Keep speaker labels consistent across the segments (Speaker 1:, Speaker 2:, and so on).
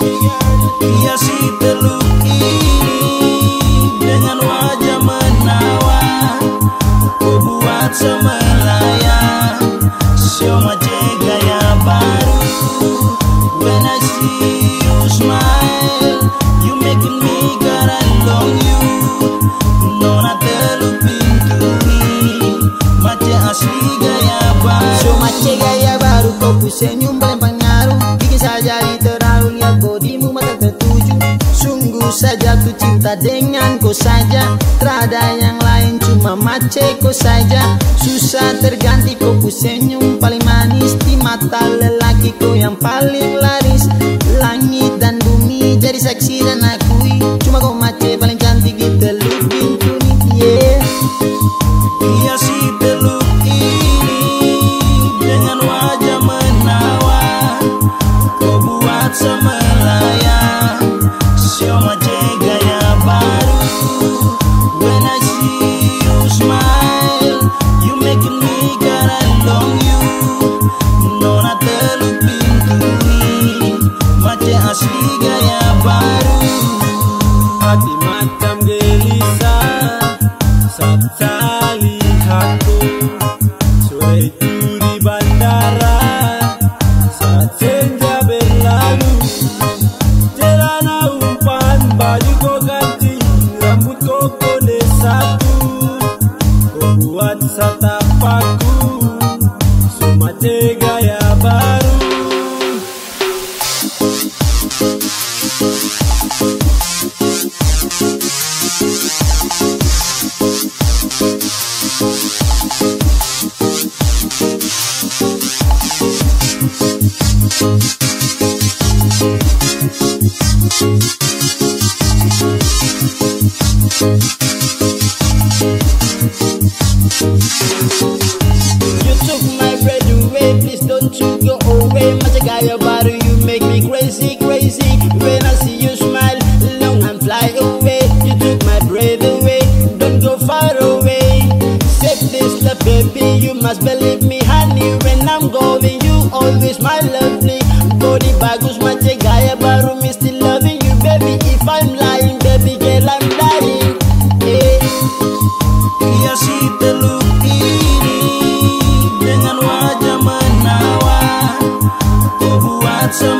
Speaker 1: Hiasi teluk ini dengan wajah menawan. Ku buat semelayang Sioma gaya baru. When I see you smile You making me garandong you. Nona teluk pintu ini Macam asli gaya baru.
Speaker 2: So mace gaya baru kau senyum paling dengan kau saja. Terada yang lain cuma mace kau saja. Susah terganti kau ku senyum paling manis Di mata lelaki kau yang paling laris. Langit dan bumi jadi saksi dan akui. Cuma kau mace paling cantik di teluk bintuni Yeah.
Speaker 1: Hiasi teluk ini dengan wajah menawan. Kau buat semelayang Sioma asli gaya baru
Speaker 2: You took my breath away, please don't you go away. Macam gaya baru, you make me crazy, crazy. When I see you
Speaker 1: buat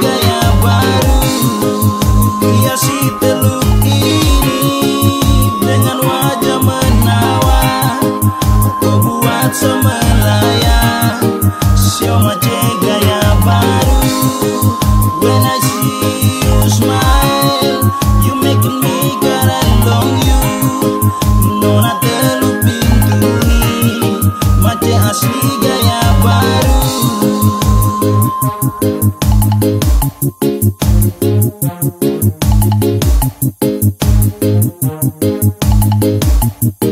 Speaker 1: Thank you.